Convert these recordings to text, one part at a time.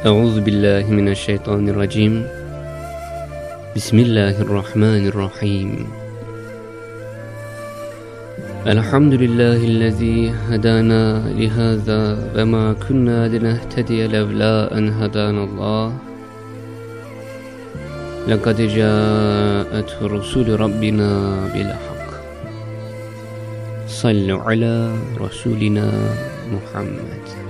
أعوذ بالله من الشيطان الرجيم. بسم الله الرحمن الرحيم. الحمد لله الذي هدانا لهذا وما كنا لنهتدي لولا أن هدانا الله. لقد جاءت رسول ربنا بالحق. صلوا على رسولنا محمد.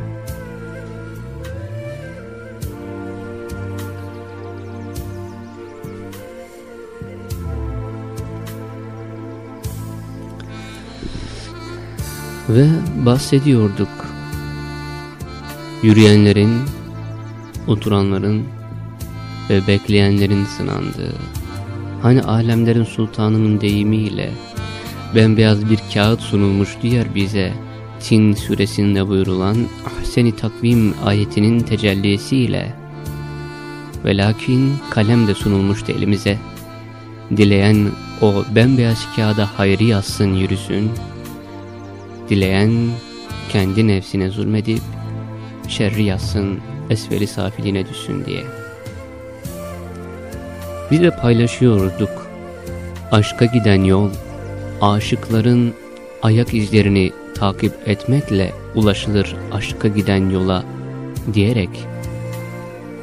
Ve bahsediyorduk. Yürüyenlerin, oturanların ve bekleyenlerin sınandığı, hani alemlerin sultanının deyimiyle bembeyaz bir kağıt sunulmuş diğer bize, Tin suresinde buyurulan ahseni takvim ayetinin tecellisiyle ve lakin kalem de sunulmuştu elimize. Dileyen o bembeyaz kağıda hayrı yazsın yürüsün, Dileyen kendi nefsine zulmedip şerri yazsın, esveri safiline düşsün diye. Biz de paylaşıyorduk. Aşka giden yol, aşıkların ayak izlerini takip etmekle ulaşılır aşka giden yola diyerek,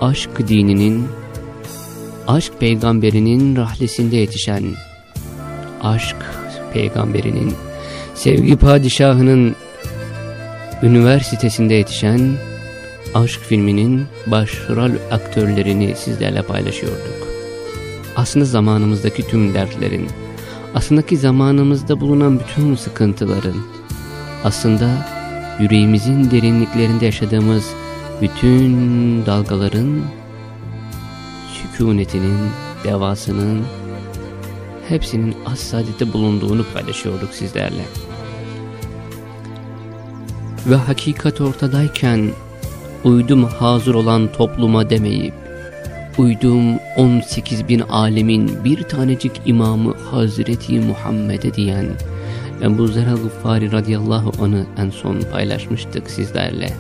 aşk dininin, aşk peygamberinin rahlesinde yetişen, aşk peygamberinin Sevgi Padişahı'nın üniversitesinde yetişen aşk filminin başrol aktörlerini sizlerle paylaşıyorduk. Aslında zamanımızdaki tüm dertlerin, aslında ki zamanımızda bulunan bütün sıkıntıların, aslında yüreğimizin derinliklerinde yaşadığımız bütün dalgaların, sükunetinin, devasının, hepsinin az saadette bulunduğunu paylaşıyorduk sizlerle ve hakikat ortadayken uydum hazır olan topluma demeyip uydum 18 bin alemin bir tanecik imamı Hazreti Muhammed'e diyen Ebu Zerha Gıffari radıyallahu anı en son paylaşmıştık sizlerle.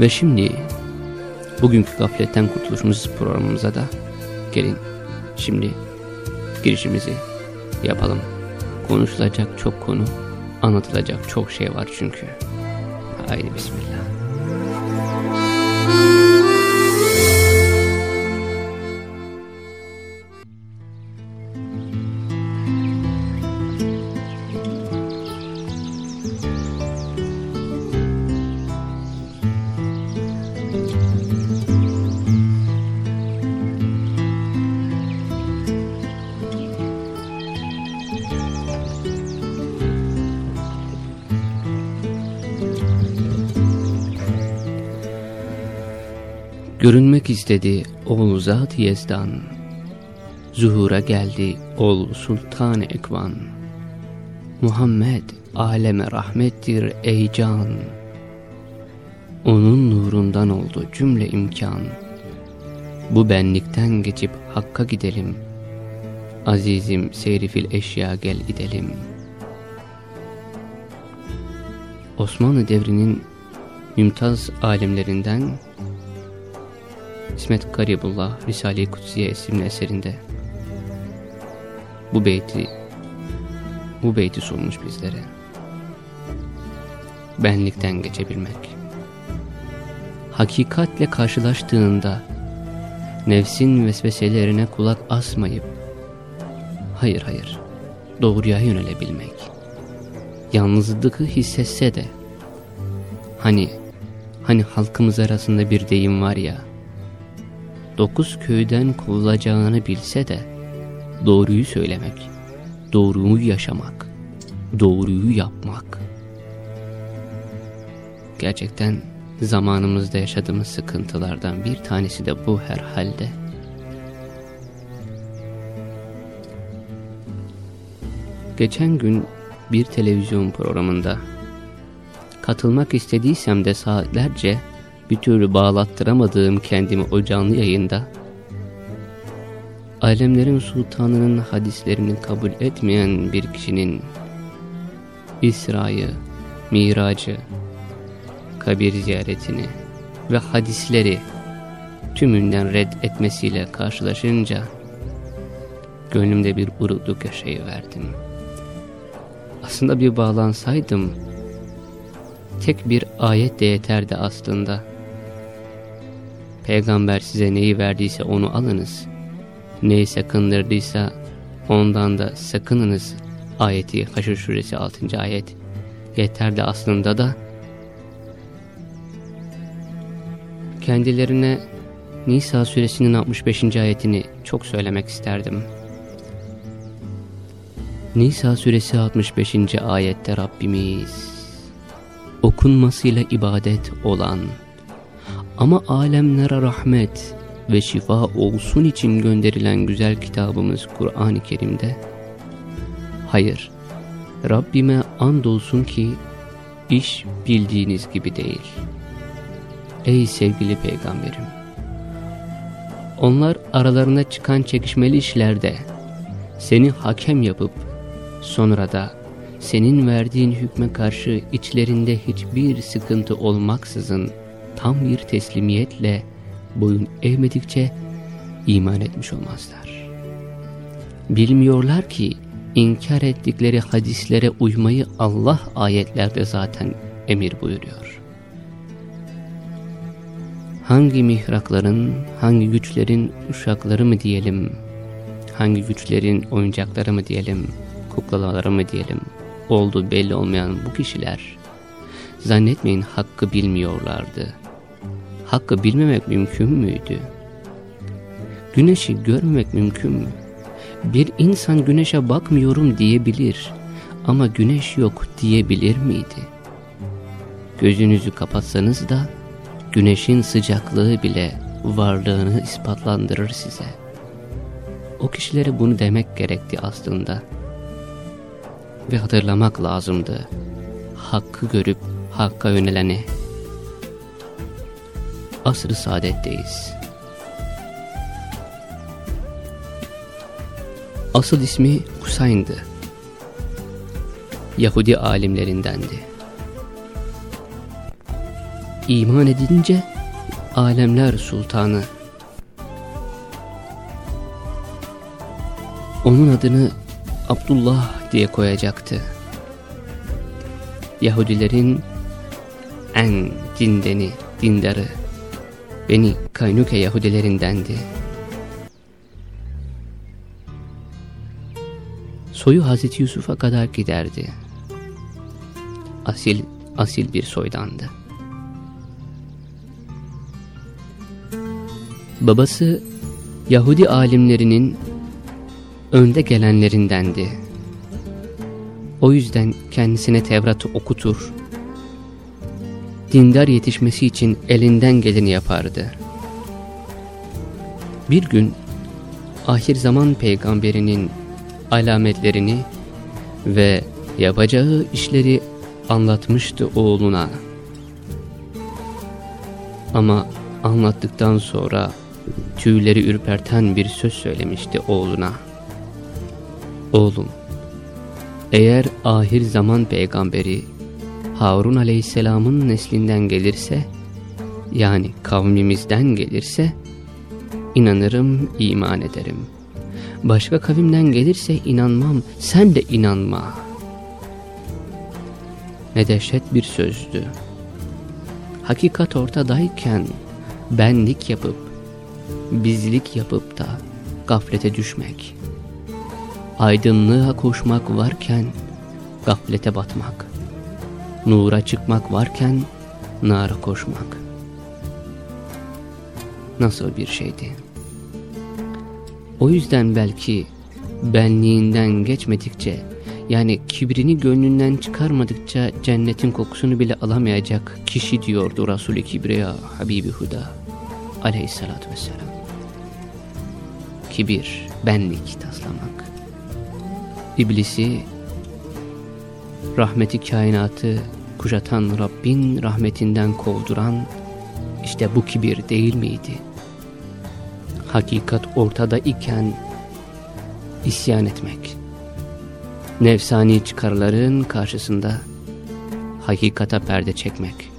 Ve şimdi bugünkü gafletten kurtuluşumuz programımıza da gelin şimdi girişimizi yapalım. Konuşulacak çok konu, anlatılacak çok şey var çünkü. Haydi bismillah. Görünmek istedi ol zat yezdan, Zuhura geldi ol sultan ekvan. Muhammed aleme rahmettir ey can. Onun nurundan oldu cümle imkan. Bu benlikten geçip Hakk'a gidelim. Azizim seyrifil eşya gel gidelim. Osmanlı devrinin mümtaz alimlerinden İsmet Garibullah Risale-i Kutsiye isimli eserinde bu beyti bu beyti sunmuş bizlere. Benlikten geçebilmek. Hakikatle karşılaştığında nefsin vesveselerine kulak asmayıp, hayır hayır, doğruya yönelebilmek, yalnızlığı hissetse de, hani, hani halkımız arasında bir deyim var ya, dokuz köyden kovulacağını bilse de, doğruyu söylemek, doğruyu yaşamak, doğruyu yapmak. Gerçekten zamanımızda yaşadığımız sıkıntılardan bir tanesi de bu herhalde. Geçen gün bir televizyon programında katılmak istediysem de saatlerce bir türlü bağlattıramadığım kendimi o canlı yayında alemlerin sultanının hadislerini kabul etmeyen bir kişinin İsra'yı, Miracı, kabir ziyaretini ve hadisleri tümünden red etmesiyle karşılaşınca gönlümde bir urukluk yaşayıverdim. Aslında bir bağlansaydım tek bir ayet de yeterdi aslında. Peygamber size neyi verdiyse onu alınız. Neyi sakındırdıysa ondan da sakınınız ayeti Haşr suresi 6. ayet yeterdi aslında da kendilerine Nisa suresinin 65. ayetini çok söylemek isterdim. Nisa suresi 65. ayette Rabbimiz okunmasıyla ibadet olan ama alemlere rahmet ve şifa olsun için gönderilen güzel kitabımız Kur'an-ı Kerim'de hayır Rabbime andolsun ki iş bildiğiniz gibi değil.'' Ey sevgili peygamberim! Onlar aralarına çıkan çekişmeli işlerde seni hakem yapıp sonra da senin verdiğin hükme karşı içlerinde hiçbir sıkıntı olmaksızın tam bir teslimiyetle boyun eğmedikçe iman etmiş olmazlar. Bilmiyorlar ki inkar ettikleri hadislere uymayı Allah ayetlerde zaten emir buyuruyor hangi mihrakların, hangi güçlerin uşakları mı diyelim, hangi güçlerin oyuncakları mı diyelim, kuklaları mı diyelim, olduğu belli olmayan bu kişiler, zannetmeyin hakkı bilmiyorlardı. Hakkı bilmemek mümkün müydü? Güneşi görmemek mümkün mü? Bir insan güneşe bakmıyorum diyebilir ama güneş yok diyebilir miydi? Gözünüzü kapatsanız da güneşin sıcaklığı bile varlığını ispatlandırır size. O kişilere bunu demek gerekti aslında. Ve hatırlamak lazımdı. Hakkı görüp Hakk'a yöneleni. Asr-ı saadetteyiz. Asıl ismi Husayn'dı. Yahudi alimlerindendi. İman edince alemler sultanı. Onun adını Abdullah diye koyacaktı. Yahudilerin en dindeni, dindarı, Beni Kaynuke Yahudilerindendi. Soyu Hazreti Yusuf'a kadar giderdi. Asil, asil bir soydandı. Babası Yahudi alimlerinin önde gelenlerindendi. O yüzden kendisine Tevrat'ı okutur, dindar yetişmesi için elinden geleni yapardı. Bir gün ahir zaman peygamberinin alametlerini ve yapacağı işleri anlatmıştı oğluna. Ama anlattıktan sonra tüyleri ürperten bir söz söylemişti oğluna. Oğlum, eğer ahir zaman peygamberi Harun aleyhisselamın neslinden gelirse, yani kavmimizden gelirse, inanırım, iman ederim. Başka kavimden gelirse inanmam, sen de inanma. Ne dehşet bir sözdü. Hakikat ortadayken benlik yapıp bizlik yapıp da gaflete düşmek. Aydınlığa koşmak varken gaflete batmak. Nura çıkmak varken nara koşmak. Nasıl bir şeydi? O yüzden belki benliğinden geçmedikçe yani kibrini gönlünden çıkarmadıkça cennetin kokusunu bile alamayacak kişi diyordu Resul-i Kibriya Habibi Huda aleyhissalatü vesselam. Kibir, benlik taslamak. İblisi, rahmeti kainatı kuşatan Rabbin rahmetinden kovduran işte bu kibir değil miydi? Hakikat ortada iken isyan etmek. Nefsani çıkarların karşısında hakikata perde çekmek.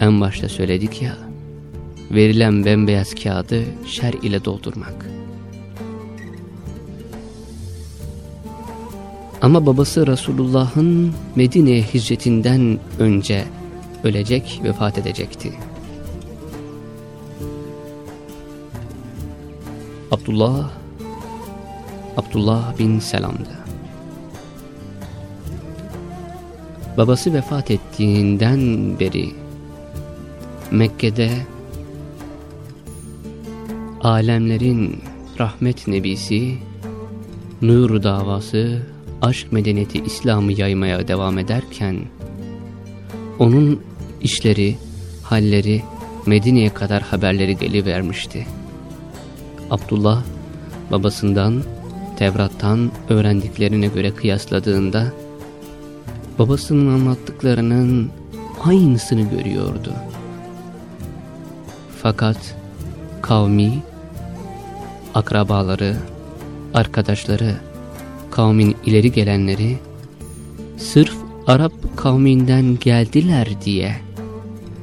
En başta söyledik ya, verilen bembeyaz kağıdı şer ile doldurmak. Ama babası Resulullah'ın Medine'ye hicretinden önce ölecek, vefat edecekti. Abdullah, Abdullah bin Selam'dı. Babası vefat ettiğinden beri Mekke'de alemlerin rahmet nebisi, nur davası, aşk medeniyeti İslam'ı yaymaya devam ederken, onun işleri, halleri Medine'ye kadar haberleri gelivermişti. Abdullah babasından, Tevrat'tan öğrendiklerine göre kıyasladığında, babasının anlattıklarının aynısını görüyordu. Fakat kavmi, akrabaları, arkadaşları, kavmin ileri gelenleri, sırf Arap kavminden geldiler diye,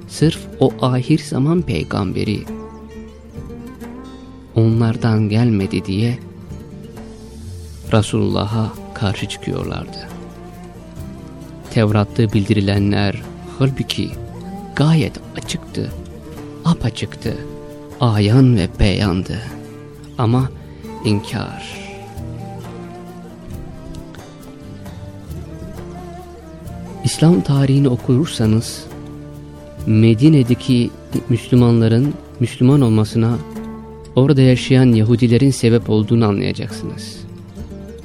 sırf o ahir zaman peygamberi, onlardan gelmedi diye, Resulullah'a karşı çıkıyorlardı. Tevrat'ta bildirilenler halbuki gayet açıktı, apaçıktı, ayan ve beyandı. Ama inkar. İslam tarihini okursanız Medine'deki Müslümanların Müslüman olmasına orada yaşayan Yahudilerin sebep olduğunu anlayacaksınız.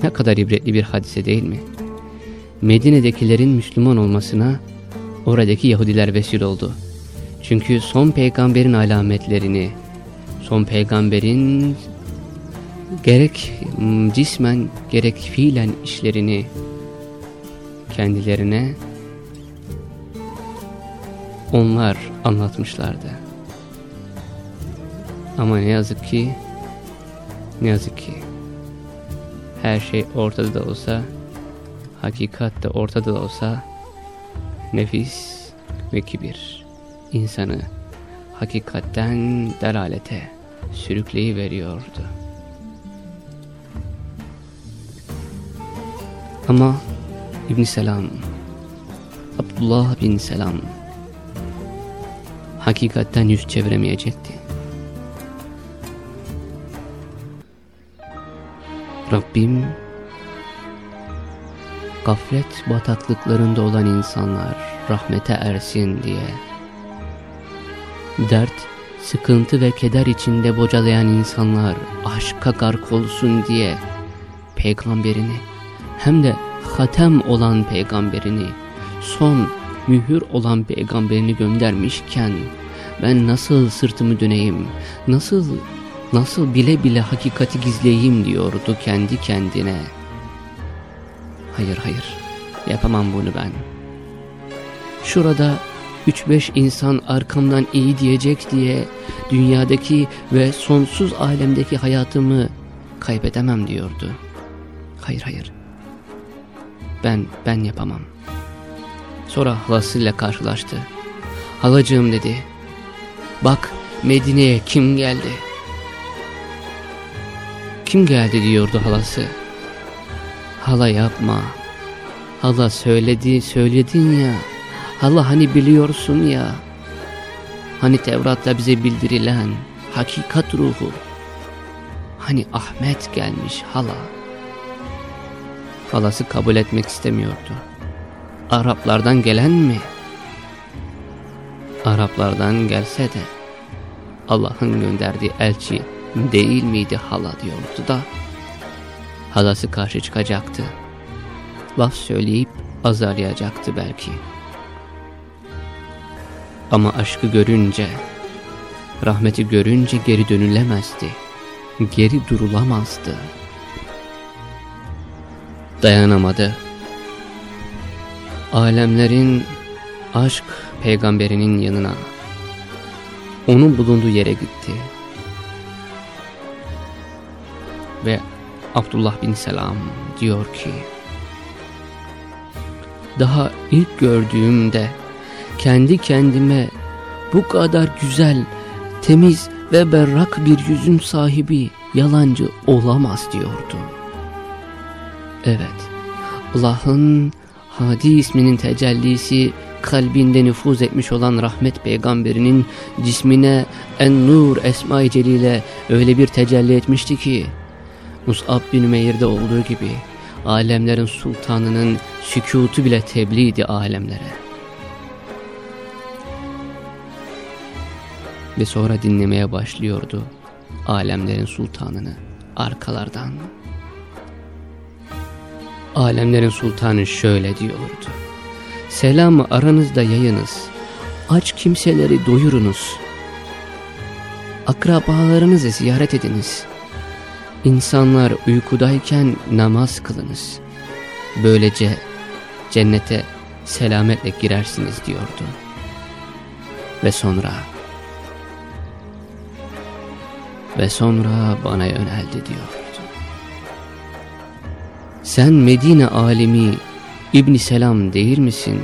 Ne kadar ibretli bir hadise değil mi? Medine'dekilerin Müslüman olmasına oradaki Yahudiler vesile oldu. Çünkü son peygamberin alametlerini, son peygamberin gerek cismen gerek fiilen işlerini kendilerine onlar anlatmışlardı. Ama ne yazık ki ne yazık ki her şey ortada da olsa hakikat de ortada da olsa nefis ve kibir insanı hakikatten delalete sürükleyiveriyordu. Ama İbn Selam, Abdullah bin Selam hakikatten yüz çeviremeyecekti. Rabbim gaflet bataklıklarında olan insanlar rahmete ersin diye dert, sıkıntı ve keder içinde bocalayan insanlar aşka gark olsun diye peygamberini hem de hatem olan peygamberini, son mühür olan peygamberini göndermişken ben nasıl sırtımı döneyim, nasıl nasıl bile bile hakikati gizleyeyim diyordu kendi kendine. Hayır hayır yapamam bunu ben. Şurada 3-5 insan arkamdan iyi diyecek diye dünyadaki ve sonsuz alemdeki hayatımı kaybedemem diyordu. Hayır hayır ben, ben yapamam. Sonra halasıyla karşılaştı. Halacığım dedi. Bak Medine'ye kim geldi? Kim geldi diyordu halası. Hala yapma. Hala söyledi, söyledin ya. Hala hani biliyorsun ya. Hani Tevrat'ta bize bildirilen, hakikat ruhu. Hani Ahmet gelmiş hala. Halası kabul etmek istemiyordu. Araplardan gelen mi? Araplardan gelse de Allah'ın gönderdiği elçi değil miydi hala diyordu da halası karşı çıkacaktı. Laf söyleyip azarlayacaktı belki. Ama aşkı görünce, rahmeti görünce geri dönülemezdi. Geri durulamazdı. Dayanamadı. Alemlerin aşk peygamberinin yanına, onun bulunduğu yere gitti. Ve Abdullah bin Selam diyor ki, daha ilk gördüğümde kendi kendime bu kadar güzel, temiz ve berrak bir yüzün sahibi yalancı olamaz diyordu. Evet, Allah'ın Hadi isminin tecellisi kalbinde nüfuz etmiş olan rahmet peygamberinin cismine en-nur esma-i celile öyle bir tecelli etmişti ki Mus'ab bin Meyr'de olduğu gibi alemlerin sultanının sükutu bile tebliğdi alemlere. Ve sonra dinlemeye başlıyordu alemlerin sultanını arkalardan. Alemlerin sultanı şöyle diyordu. Selamı aranızda yayınız. Aç kimseleri doyurunuz. Akrabalarınızı ziyaret ediniz. İnsanlar uykudayken namaz kılınız. Böylece cennete selametle girersiniz diyordu. Ve sonra ve sonra bana yöneldi diyordu. Sen Medine alemi İbn Selam değil misin?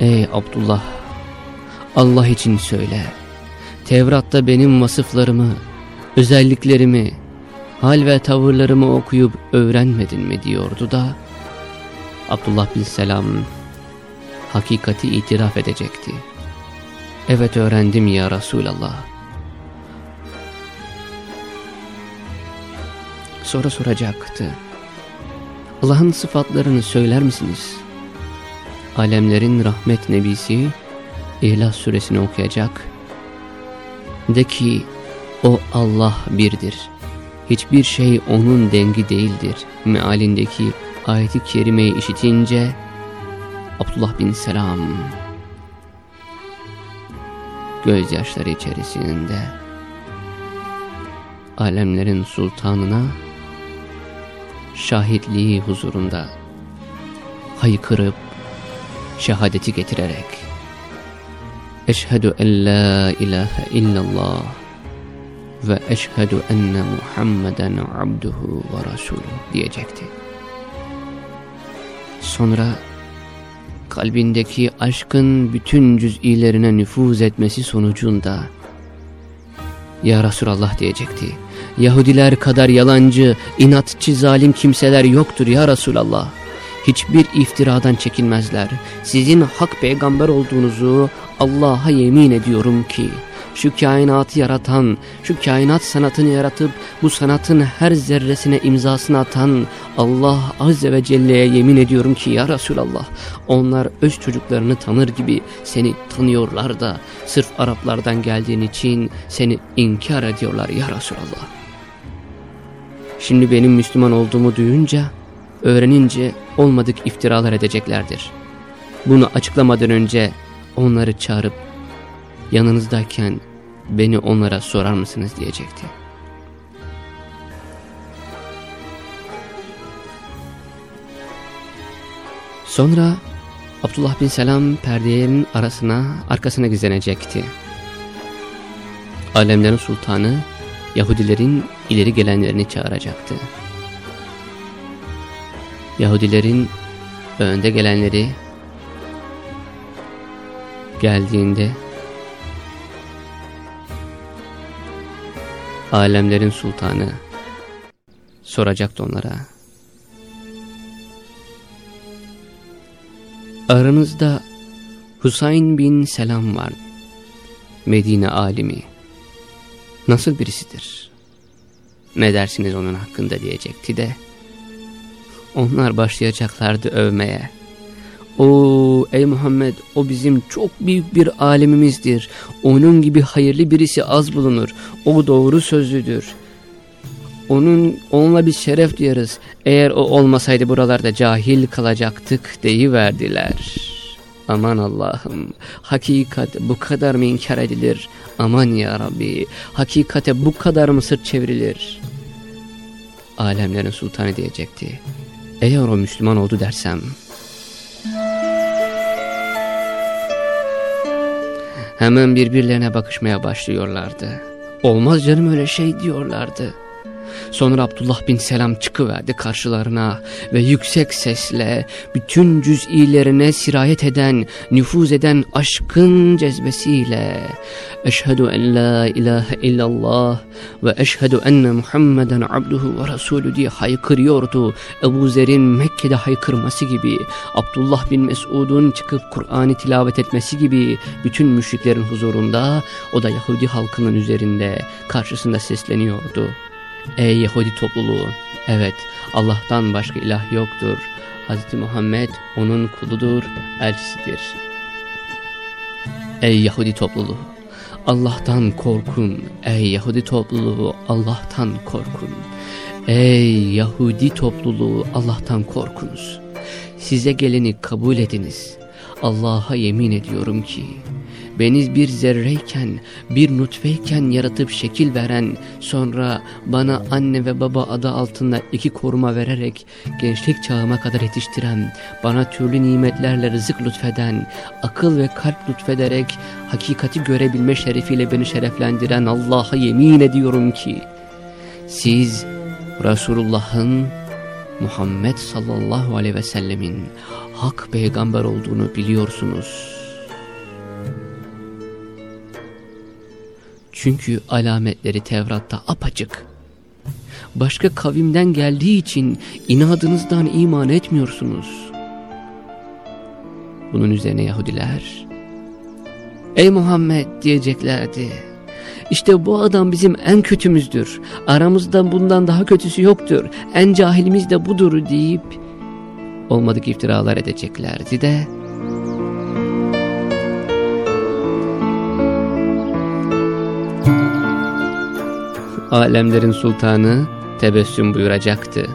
Ey Abdullah Allah için söyle. Tevrat'ta benim vasıflarımı, özelliklerimi, hal ve tavırlarımı okuyup öğrenmedin mi diyordu da Abdullah bin Selam hakikati itiraf edecekti. Evet öğrendim ya Resulallah. Sonra soracaktı. Allah'ın sıfatlarını söyler misiniz? Alemlerin rahmet nebisi İhlas suresini okuyacak. De ki o Allah birdir. Hiçbir şey onun dengi değildir. Mealindeki ayeti kerimeyi işitince Abdullah bin Selam gözyaşları içerisinde alemlerin sultanına şahitliği huzurunda haykırıp şehadeti getirerek Eşhedü en la ilahe illallah ve eşhedü enne Muhammeden abduhu ve rasuluhu diyecekti. Sonra kalbindeki aşkın bütün cüz'ilerine nüfuz etmesi sonucunda Ya Resulallah diyecekti. Yahudiler kadar yalancı, inatçı, zalim kimseler yoktur ya Resulallah. Hiçbir iftiradan çekinmezler. Sizin hak peygamber olduğunuzu Allah'a yemin ediyorum ki şu kainatı yaratan, şu kainat sanatını yaratıp bu sanatın her zerresine imzasını atan Allah Azze ve Celle'ye yemin ediyorum ki ya Resulallah onlar öz çocuklarını tanır gibi seni tanıyorlar da sırf Araplardan geldiğin için seni inkar ediyorlar ya Resulallah. Şimdi benim Müslüman olduğumu duyunca, öğrenince olmadık iftiralar edeceklerdir. Bunu açıklamadan önce onları çağırıp yanınızdayken beni onlara sorar mısınız diyecekti. Sonra Abdullah bin Selam perdelerin arasına arkasına gizlenecekti. Alemlerin sultanı Yahudilerin ileri gelenlerini çağıracaktı. Yahudilerin önde gelenleri geldiğinde alemlerin sultanı soracaktı onlara. Aranızda Husayn bin Selam var. Medine alimi nasıl birisidir? Ne dersiniz onun hakkında diyecekti de onlar başlayacaklardı övmeye. O ey Muhammed o bizim çok büyük bir alemimizdir. Onun gibi hayırlı birisi az bulunur. O doğru sözlüdür. Onun onunla bir şeref duyarız. Eğer o olmasaydı buralarda cahil kalacaktık deyiverdiler. Aman Allah'ım hakikat bu kadar mı inkar edilir? Aman ya Rabbi hakikate bu kadar mı sırt çevrilir? Alemlerin sultanı diyecekti. Eğer o Müslüman oldu dersem Hemen birbirlerine bakışmaya başlıyorlardı. Olmaz canım öyle şey diyorlardı. Sonra Abdullah bin Selam çıkıverdi karşılarına ve yüksek sesle bütün cüz'ilerine sirayet eden, nüfuz eden aşkın cezbesiyle Eşhedü en la ilahe illallah ve eşhedü enne Muhammeden abduhu ve rasulü diye haykırıyordu. Ebu Zer'in Mekke'de haykırması gibi, Abdullah bin Mesud'un çıkıp Kur'an'ı tilavet etmesi gibi bütün müşriklerin huzurunda o da Yahudi halkının üzerinde karşısında sesleniyordu. Ey Yahudi topluluğu! Evet Allah'tan başka ilah yoktur. Hz. Muhammed onun kuludur, elçisidir. Ey Yahudi topluluğu! Allah'tan korkun. Ey Yahudi topluluğu Allah'tan korkun. Ey Yahudi topluluğu Allah'tan korkunuz. Size geleni kabul ediniz. Allah'a yemin ediyorum ki beni bir zerreyken, bir nutfeyken yaratıp şekil veren, sonra bana anne ve baba adı altında iki koruma vererek gençlik çağıma kadar yetiştiren, bana türlü nimetlerle rızık lütfeden, akıl ve kalp lütfederek hakikati görebilme şerefiyle beni şereflendiren Allah'a yemin ediyorum ki, siz Resulullah'ın Muhammed sallallahu aleyhi ve sellemin hak peygamber olduğunu biliyorsunuz. Çünkü alametleri Tevrat'ta apaçık. Başka kavimden geldiği için inadınızdan iman etmiyorsunuz. Bunun üzerine Yahudiler, Ey Muhammed diyeceklerdi. İşte bu adam bizim en kötümüzdür. Aramızda bundan daha kötüsü yoktur. En cahilimiz de budur deyip olmadık iftiralar edeceklerdi de alemlerin sultanı tebessüm buyuracaktı.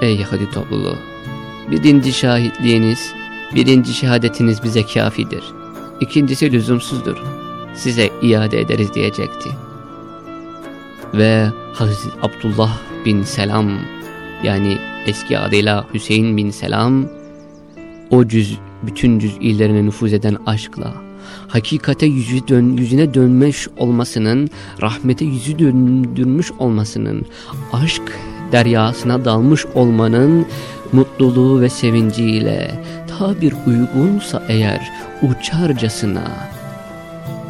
Ey Yahudi topluluğu! Birinci şahitliğiniz, birinci şehadetiniz bize kafidir. İkincisi lüzumsuzdur. Size iade ederiz diyecekti. Ve Hazreti Abdullah bin Selam yani eski adıyla Hüseyin bin Selam o cüz, bütün cüz'ilerine nüfuz eden aşkla hakikate yüzü dön, yüzüne dönmüş olmasının, rahmete yüzü döndürmüş olmasının, aşk deryasına dalmış olmanın mutluluğu ve sevinciyle tabir uygunsa eğer uçarcasına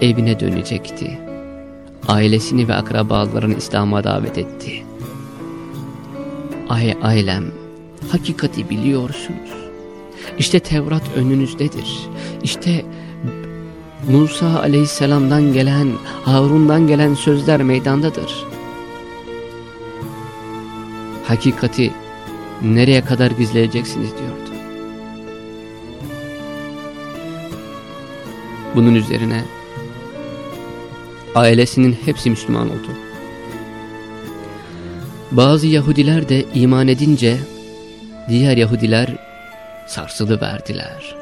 evine dönecekti. Ailesini ve akrabalarını İslam'a davet etti. Ay ailem, hakikati biliyorsunuz. İşte Tevrat önünüzdedir. İşte Musa aleyhisselamdan gelen, Harun'dan gelen sözler meydandadır. Hakikati nereye kadar gizleyeceksiniz diyordu. Bunun üzerine ailesinin hepsi Müslüman oldu. Bazı Yahudiler de iman edince diğer Yahudiler sarsılı verdiler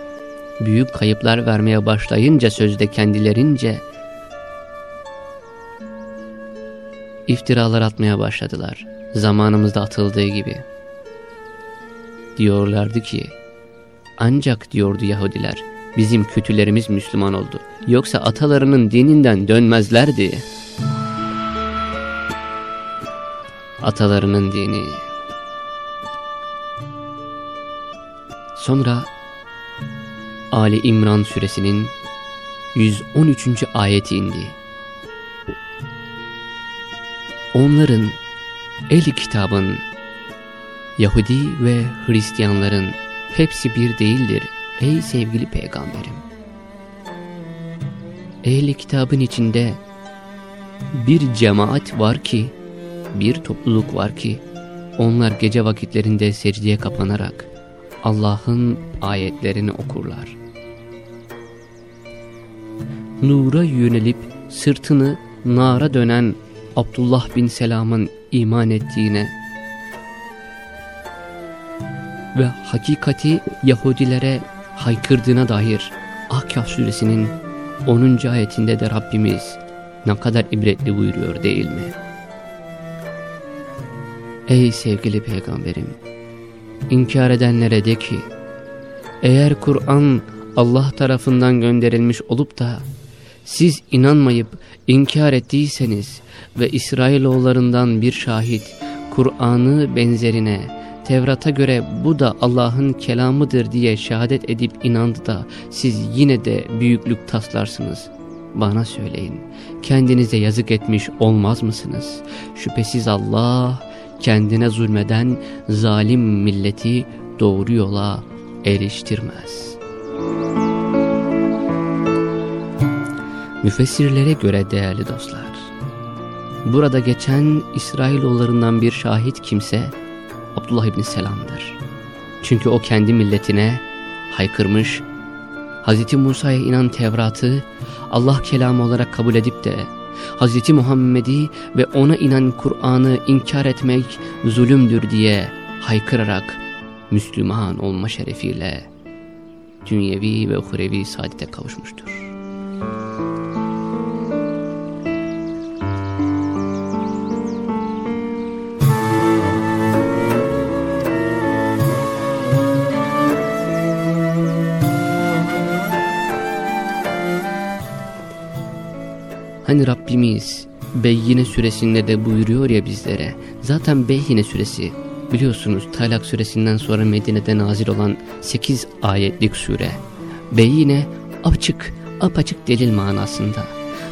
büyük kayıplar vermeye başlayınca sözde kendilerince iftiralar atmaya başladılar. Zamanımızda atıldığı gibi. Diyorlardı ki ancak diyordu Yahudiler bizim kötülerimiz Müslüman oldu. Yoksa atalarının dininden dönmezlerdi. Atalarının dini. Sonra Ali İmran suresinin 113. ayeti indi. Onların el kitabın Yahudi ve Hristiyanların hepsi bir değildir ey sevgili peygamberim. ehli kitabın içinde bir cemaat var ki, bir topluluk var ki, onlar gece vakitlerinde secdeye kapanarak Allah'ın ayetlerini okurlar. Nura yönelip sırtını nara dönen Abdullah bin Selam'ın iman ettiğine ve hakikati Yahudilere haykırdığına dair Ahkaf suresinin 10. ayetinde de Rabbimiz ne kadar ibretli buyuruyor değil mi? Ey sevgili peygamberim! İnkar edenlere de ki, eğer Kur'an Allah tarafından gönderilmiş olup da siz inanmayıp inkar ettiyseniz ve İsrailoğullarından bir şahit Kur'an'ı benzerine Tevrat'a göre bu da Allah'ın kelamıdır diye şehadet edip inandı da siz yine de büyüklük taslarsınız. Bana söyleyin kendinize yazık etmiş olmaz mısınız? Şüphesiz Allah kendine zulmeden zalim milleti doğru yola eriştirmez. Müfessirlere göre değerli dostlar, burada geçen İsrailoğullarından bir şahit kimse Abdullah İbni Selam'dır. Çünkü o kendi milletine haykırmış, Hz. Musa'ya inan Tevrat'ı Allah kelamı olarak kabul edip de Hz. Muhammed'i ve ona inen Kur'an'ı inkar etmek zulümdür diye haykırarak Müslüman olma şerefiyle dünyevi ve uhrevi saadete kavuşmuştur. Hani Rabbimiz Beyyine suresinde de buyuruyor ya bizlere. Zaten Beyyine suresi biliyorsunuz Talak suresinden sonra Medine'de nazil olan 8 ayetlik sure. Beyyine açık, apaçık delil manasında.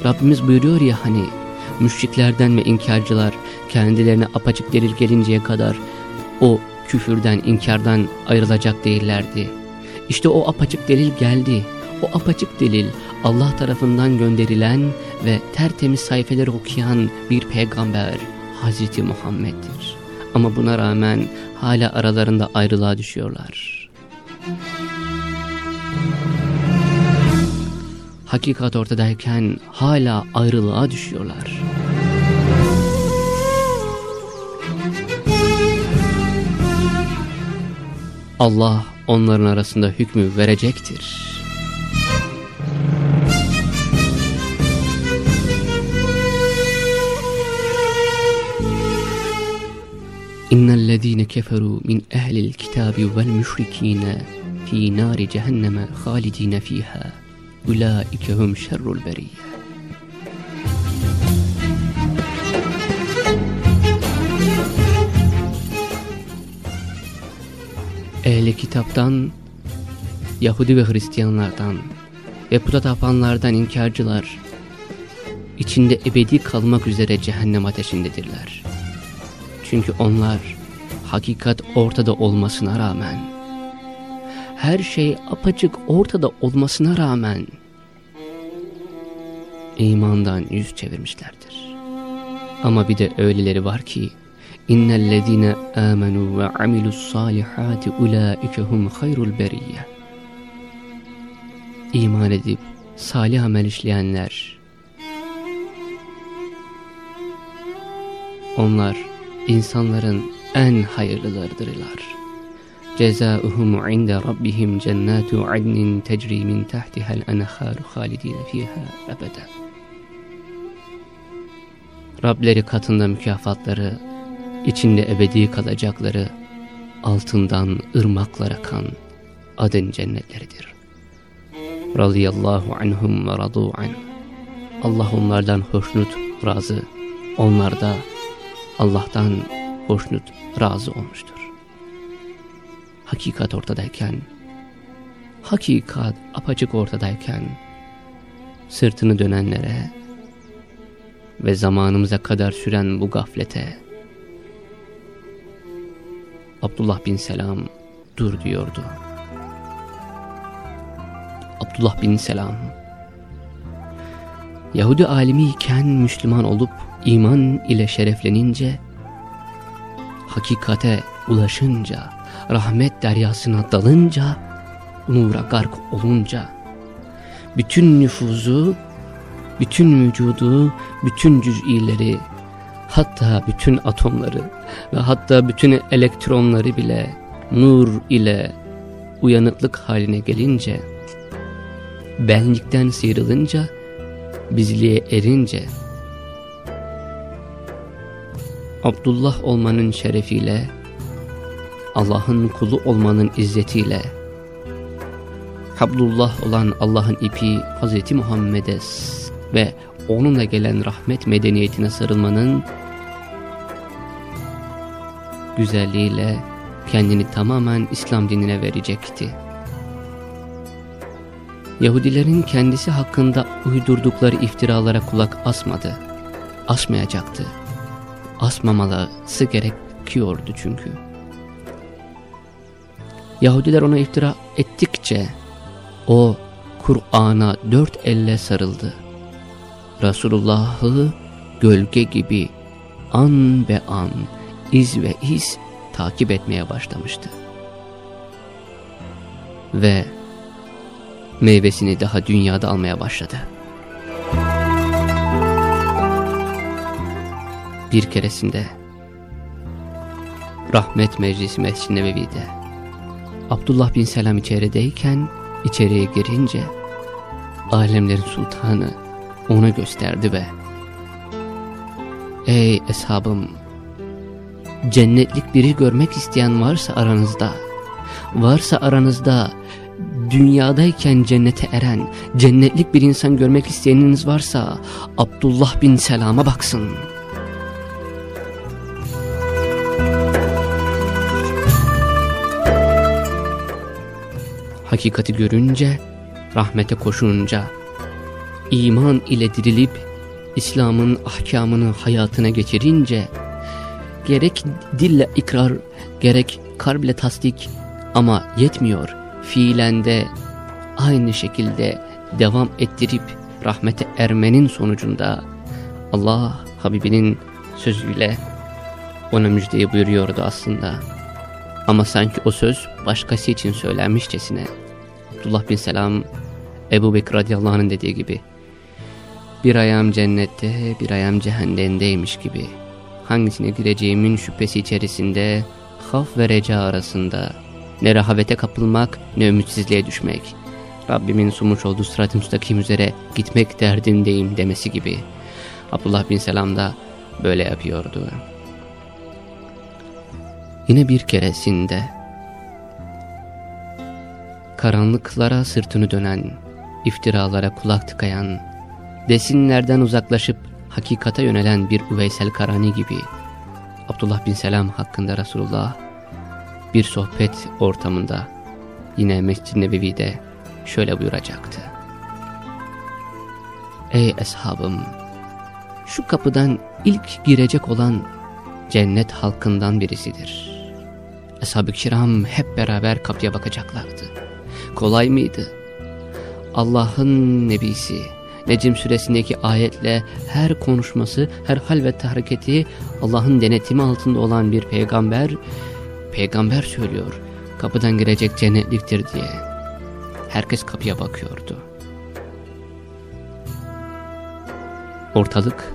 Rabbimiz buyuruyor ya hani müşriklerden ve inkarcılar kendilerine apaçık delil gelinceye kadar o küfürden, inkardan ayrılacak değillerdi. İşte o apaçık delil geldi. O apaçık delil Allah tarafından gönderilen ve tertemiz sayfeleri okuyan bir peygamber Hazreti Muhammed'dir. Ama buna rağmen hala aralarında ayrılığa düşüyorlar. Hakikat ortadayken hala ayrılığa düşüyorlar. Allah onların arasında hükmü verecektir. إن الذين كفروا من أهل الكتاب والمشركين في نار جهنم خالدين فيها أولئك هم شر البرية Ehli kitaptan, Yahudi ve Hristiyanlardan ve puta tapanlardan inkarcılar içinde ebedi kalmak üzere cehennem ateşindedirler. Çünkü onlar hakikat ortada olmasına rağmen, her şey apaçık ortada olmasına rağmen imandan yüz çevirmişlerdir. Ama bir de öyleleri var ki İnnellezîne âmenû ve amilussâlihâti ulâikehum hayrul beriyye İman edip salih amel işleyenler onlar insanların en hayırlılarıdırlar. Cezauhum inde rabbihim cennatu adnin tecri min tahtiha'l enharu halidin fiha ebeden. Rableri katında mükafatları, içinde ebedi kalacakları, altından ırmaklar akan adın cennetleridir. Radiyallahu anhum ve radu an. Allah onlardan hoşnut, razı, onlar da Allah'tan hoşnut, razı olmuştur. Hakikat ortadayken, hakikat apaçık ortadayken, sırtını dönenlere ve zamanımıza kadar süren bu gaflete, Abdullah bin Selam dur diyordu. Abdullah bin Selam Yahudi alimiyken Müslüman olup iman ile şereflenince, hakikate ulaşınca, rahmet deryasına dalınca, nura gark olunca, bütün nüfuzu, bütün vücudu, bütün cüz'ileri, hatta bütün atomları ve hatta bütün elektronları bile nur ile uyanıklık haline gelince, benlikten sıyrılınca, bizliğe erince, Abdullah olmanın şerefiyle, Allah'ın kulu olmanın izzetiyle, Abdullah olan Allah'ın ipi Hz. Muhammed'e ve onunla gelen rahmet medeniyetine sarılmanın güzelliğiyle kendini tamamen İslam dinine verecekti. Yahudilerin kendisi hakkında uydurdukları iftiralara kulak asmadı. Asmayacaktı. Asmamalısı gerekiyordu çünkü. Yahudiler ona iftira ettikçe o Kur'an'a dört elle sarıldı. Resulullah'ı gölge gibi an be an, iz ve iz takip etmeye başlamıştı. Ve meyvesini daha dünyada almaya başladı. Bir keresinde Rahmet Meclisi Mescid-i Nebevi'de Abdullah bin Selam içerideyken içeriye girince alemlerin sultanı ona gösterdi ve Ey eshabım cennetlik biri görmek isteyen varsa aranızda varsa aranızda dünyadayken cennete eren cennetlik bir insan görmek isteyeniniz varsa Abdullah bin Selam'a baksın. Hakikati görünce, rahmete koşunca, iman ile dirilip İslam'ın ahkamını hayatına geçirince, gerek dille ikrar, gerek kalple tasdik ama yetmiyor fiilen de aynı şekilde devam ettirip rahmete ermenin sonucunda Allah Habibinin sözüyle ona müjdeyi buyuruyordu aslında. Ama sanki o söz başkası için söylenmişçesine. Abdullah bin Selam Ebu Bekir radıyallahu anh'ın dediği gibi bir ayağım cennette bir ayağım cehennemdeymiş gibi hangisine gireceğimin şüphesi içerisinde haf ve reca arasında ne rehavete kapılmak ne ümitsizliğe düşmek. Rabbimin sunmuş olduğu sırat-ı üzere gitmek derdindeyim demesi gibi. Abdullah bin Selam da böyle yapıyordu. Yine bir keresinde karanlıklara sırtını dönen, iftiralara kulak tıkayan, desinlerden uzaklaşıp hakikata yönelen bir Üveysel Karani gibi Abdullah bin Selam hakkında Resulullah bir sohbet ortamında yine Mescid-i Nebevi'de şöyle buyuracaktı. Ey eshabım! Şu kapıdan ilk girecek olan cennet halkından birisidir. Ashab-ı kiram hep beraber kapıya bakacaklardı. Kolay mıydı? Allah'ın nebisi, Necim suresindeki ayetle her konuşması, her hal ve hareketi Allah'ın denetimi altında olan bir peygamber Peygamber söylüyor kapıdan girecek cennetliktir diye. Herkes kapıya bakıyordu. Ortalık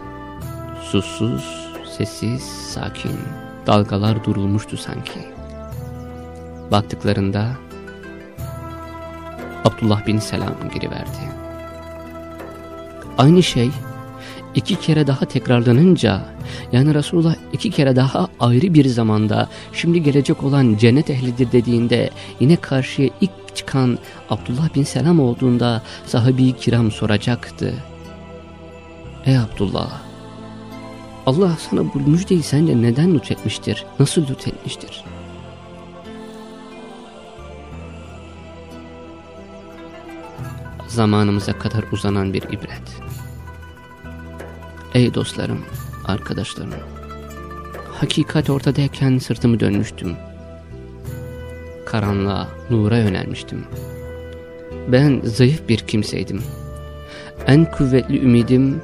susuz, sessiz, sakin. Dalgalar durulmuştu sanki. Baktıklarında Abdullah bin Selam giriverdi. Aynı şey iki kere daha tekrarlanınca yani Resulullah iki kere daha ayrı bir zamanda şimdi gelecek olan cennet ehlidir dediğinde yine karşıya ilk çıkan Abdullah bin Selam olduğunda sahabi kiram soracaktı. Ey Abdullah Allah sana bu müjdeyi sence neden lütfetmiştir? Nasıl lütfetmiştir? Zamanımıza kadar uzanan bir ibret. Ey dostlarım, arkadaşlarım. Hakikat ortadayken sırtımı dönmüştüm. Karanlığa, nura yönelmiştim. Ben zayıf bir kimseydim. En kuvvetli ümidim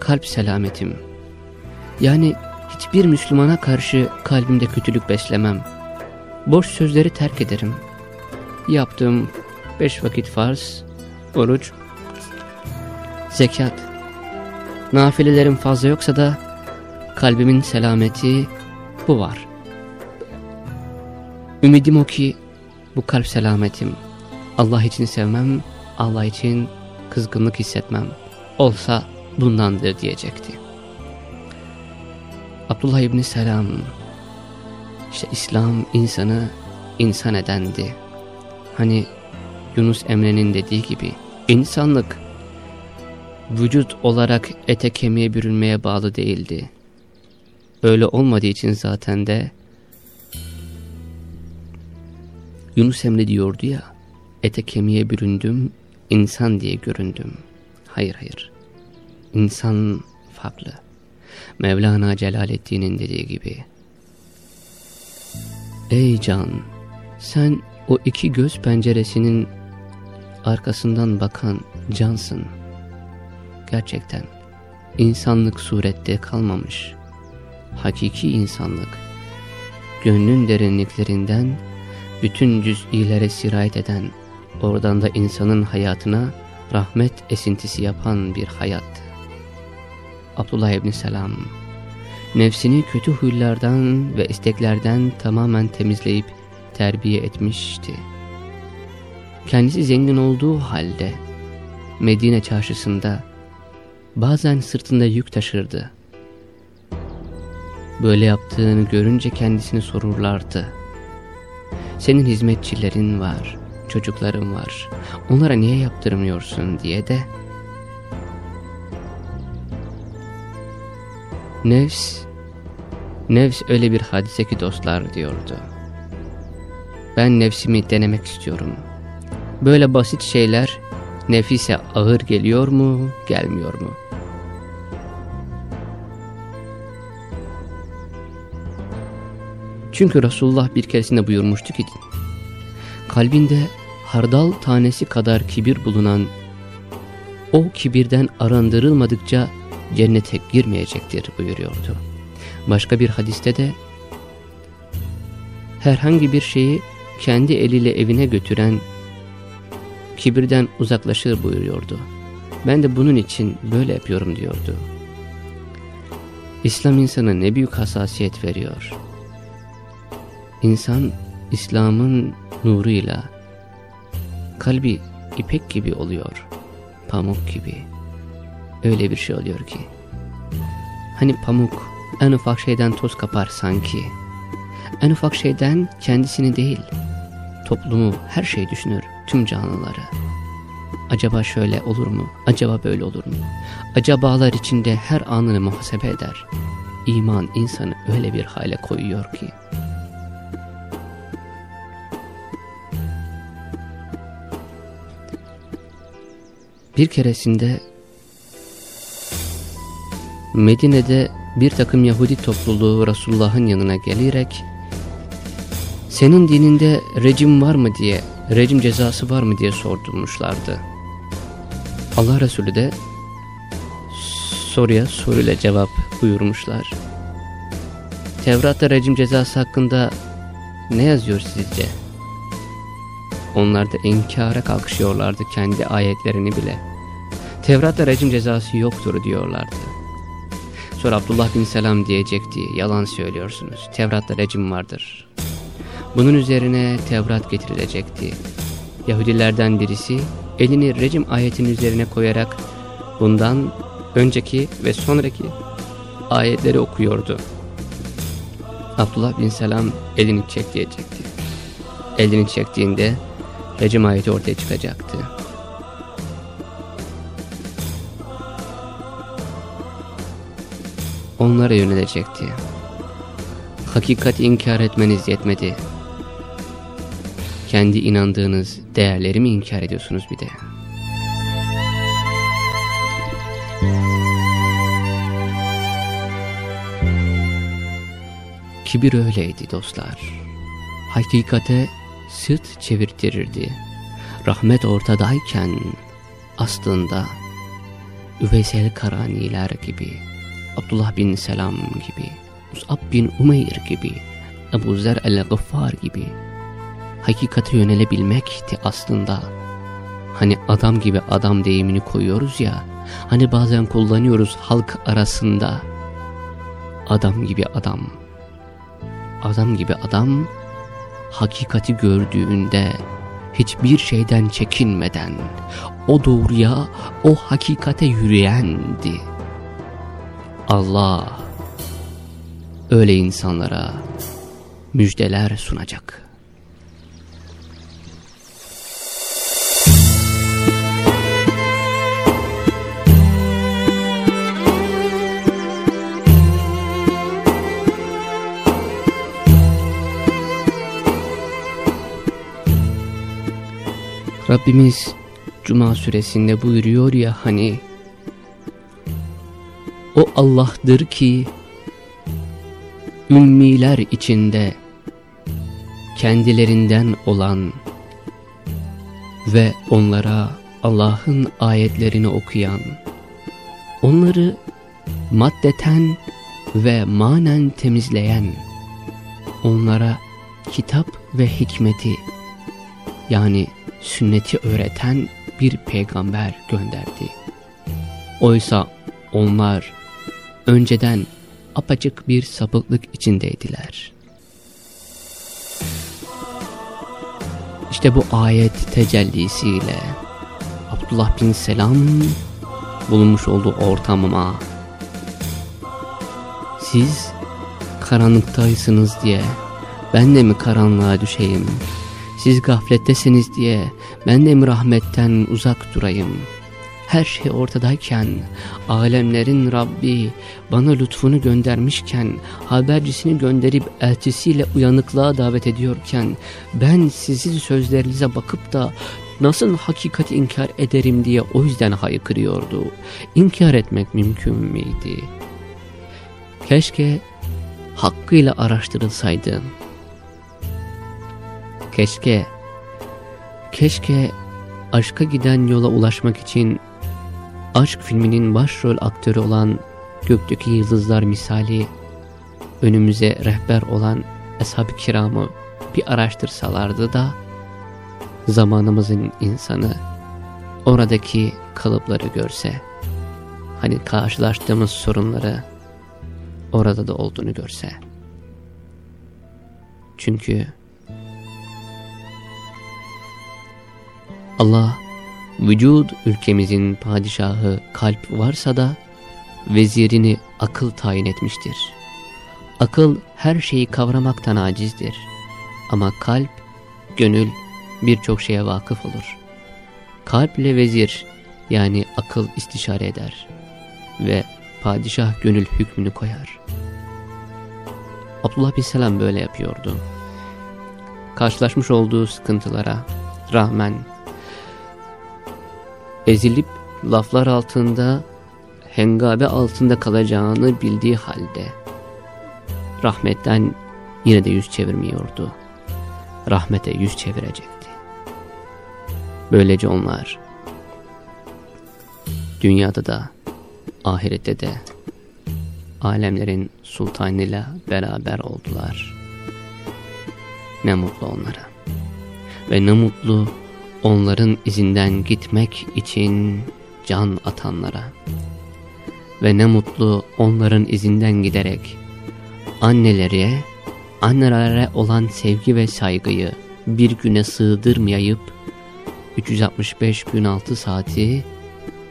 kalp selametim. Yani hiçbir Müslümana karşı kalbimde kötülük beslemem. Boş sözleri terk ederim. Yaptığım beş vakit farz, oruç, zekat. Nafilelerim fazla yoksa da kalbimin selameti bu var. Ümidim o ki bu kalp selametim. Allah için sevmem, Allah için kızgınlık hissetmem. Olsa bundandır diyecekti. Abdullah İbni Selam, işte İslam insanı insan edendi. Hani Yunus Emre'nin dediği gibi insanlık vücut olarak ete kemiğe bürünmeye bağlı değildi. Öyle olmadığı için zaten de Yunus Emre diyordu ya, ete kemiğe büründüm, insan diye göründüm. Hayır hayır, insan farklı. Mevlana Celaleddin'in dediği gibi. Ey can, sen o iki göz penceresinin arkasından bakan cansın. Gerçekten insanlık surette kalmamış. Hakiki insanlık, gönlün derinliklerinden bütün cüz'ilere sirayet eden, oradan da insanın hayatına rahmet esintisi yapan bir hayat. Abdullah İbni Selam, nefsini kötü huylardan ve isteklerden tamamen temizleyip terbiye etmişti. Kendisi zengin olduğu halde Medine çarşısında bazen sırtında yük taşırdı. Böyle yaptığını görünce kendisini sorurlardı. Senin hizmetçilerin var, çocukların var. Onlara niye yaptırmıyorsun diye de Nefs, nefs öyle bir hadise ki dostlar diyordu. Ben nefsimi denemek istiyorum. Böyle basit şeyler nefise ağır geliyor mu, gelmiyor mu? Çünkü Resulullah bir keresinde buyurmuştu ki, kalbinde hardal tanesi kadar kibir bulunan, o kibirden arındırılmadıkça cennete girmeyecektir buyuruyordu. Başka bir hadiste de, herhangi bir şeyi kendi eliyle evine götüren, kibirden uzaklaşır buyuruyordu. Ben de bunun için böyle yapıyorum diyordu. İslam insana ne büyük hassasiyet veriyor. İnsan İslam'ın nuruyla kalbi ipek gibi oluyor, pamuk gibi. Öyle bir şey oluyor ki. Hani pamuk en ufak şeyden toz kapar sanki. En ufak şeyden kendisini değil, toplumu, her şeyi düşünür, tüm canlıları. Acaba şöyle olur mu? Acaba böyle olur mu? Acabalar içinde her anını muhasebe eder. İman insanı öyle bir hale koyuyor ki. Bir keresinde Medine'de bir takım Yahudi topluluğu Resulullah'ın yanına gelerek senin dininde rejim var mı diye, rejim cezası var mı diye sordurmuşlardı. Allah Resulü de soruya soruyla cevap buyurmuşlar. Tevrat'ta rejim cezası hakkında ne yazıyor sizce? Onlar da inkara kalkışıyorlardı kendi ayetlerini bile. Tevrat'ta rejim cezası yoktur diyorlardı. Sonra Abdullah bin Selam diyecekti, yalan söylüyorsunuz, Tevrat'ta rejim vardır. Bunun üzerine Tevrat getirilecekti. Yahudilerden birisi elini rejim ayetinin üzerine koyarak bundan önceki ve sonraki ayetleri okuyordu. Abdullah bin Selam elini çek diyecekti. Elini çektiğinde rejim ayeti ortaya çıkacaktı. onlara yönelecekti. Hakikati inkar etmeniz yetmedi. Kendi inandığınız değerleri mi inkar ediyorsunuz bir de? Kibir öyleydi dostlar. Hakikate sırt çevirtirirdi. Rahmet ortadayken aslında Üveysel Karaniler gibi, Abdullah bin Selam gibi, Mus'ab bin Umeyr gibi, Ebu Zer el-Gıffar gibi hakikate yönelebilmekti aslında. Hani adam gibi adam deyimini koyuyoruz ya, hani bazen kullanıyoruz halk arasında. Adam gibi adam. Adam gibi adam, hakikati gördüğünde, hiçbir şeyden çekinmeden, o doğruya, o hakikate yürüyendi. Allah, öyle insanlara müjdeler sunacak.'' Rabbimiz Cuma suresinde buyuruyor ya hani O Allah'tır ki ümmiler içinde kendilerinden olan ve onlara Allah'ın ayetlerini okuyan, onları maddeten ve manen temizleyen, onlara kitap ve hikmeti yani sünneti öğreten bir peygamber gönderdi. Oysa onlar önceden apacık bir sapıklık içindeydiler. İşte bu ayet tecellisiyle Abdullah bin Selam bulunmuş olduğu ortamıma siz karanlıktaysınız diye ben de mi karanlığa düşeyim siz gaflettesiniz diye ben de mi rahmetten uzak durayım? Her şey ortadayken, alemlerin Rabbi bana lütfunu göndermişken, habercisini gönderip elçisiyle uyanıklığa davet ediyorken, ben sizin sözlerinize bakıp da nasıl hakikati inkar ederim diye o yüzden haykırıyordu. İnkar etmek mümkün müydü? Keşke hakkıyla araştırılsaydı. Keşke, keşke aşka giden yola ulaşmak için aşk filminin başrol aktörü olan Gökteki Yıldızlar misali önümüze rehber olan Ashab-ı Kiram'ı bir araştırsalardı da zamanımızın insanı oradaki kalıpları görse, hani karşılaştığımız sorunları orada da olduğunu görse. Çünkü Allah vücud ülkemizin padişahı kalp varsa da vezirini akıl tayin etmiştir. Akıl her şeyi kavramaktan acizdir. Ama kalp, gönül birçok şeye vakıf olur. Kalp ile vezir yani akıl istişare eder ve padişah gönül hükmünü koyar. Abdullah bin Selam böyle yapıyordu. Karşılaşmış olduğu sıkıntılara rağmen ezilip laflar altında, hengabe altında kalacağını bildiği halde rahmetten yine de yüz çevirmiyordu. Rahmete yüz çevirecekti. Böylece onlar dünyada da ahirette de alemlerin sultanıyla beraber oldular. Ne mutlu onlara. Ve ne mutlu onların izinden gitmek için can atanlara. Ve ne mutlu onların izinden giderek annelere, annelere olan sevgi ve saygıyı bir güne sığdırmayıp 365 gün 6 saati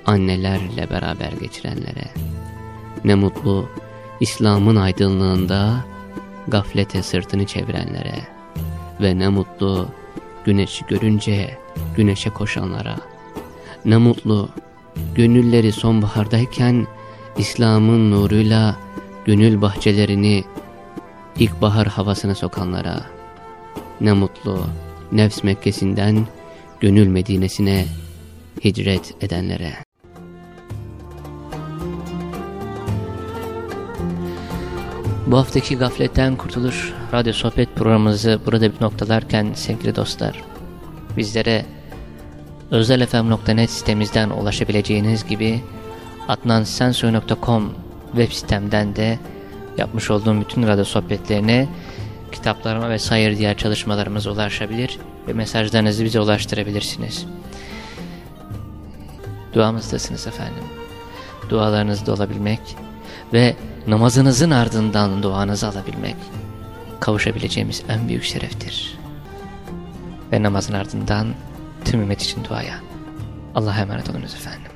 annelerle beraber geçirenlere. Ne mutlu İslam'ın aydınlığında gaflete sırtını çevirenlere ve ne mutlu güneşi görünce güneşe koşanlara. Ne mutlu gönülleri sonbahardayken İslam'ın nuruyla gönül bahçelerini ilkbahar havasına sokanlara. Ne mutlu nefs Mekke'sinden gönül Medine'sine hicret edenlere. Bu haftaki Gafletten Kurtuluş radyo sohbet programımızı burada bir noktalarken sevgili dostlar, bizlere özelfm.net sitemizden ulaşabileceğiniz gibi adnansensoy.com web sitemden de yapmış olduğum bütün radyo sohbetlerine, kitaplarıma ve sayır diğer çalışmalarımıza ulaşabilir ve mesajlarınızı bize ulaştırabilirsiniz. Duamızdasınız efendim. Dualarınızda olabilmek ve namazınızın ardından duanızı alabilmek kavuşabileceğimiz en büyük şereftir. Ve namazın ardından tüm ümmet için duaya. Allah'a emanet olunuz efendim.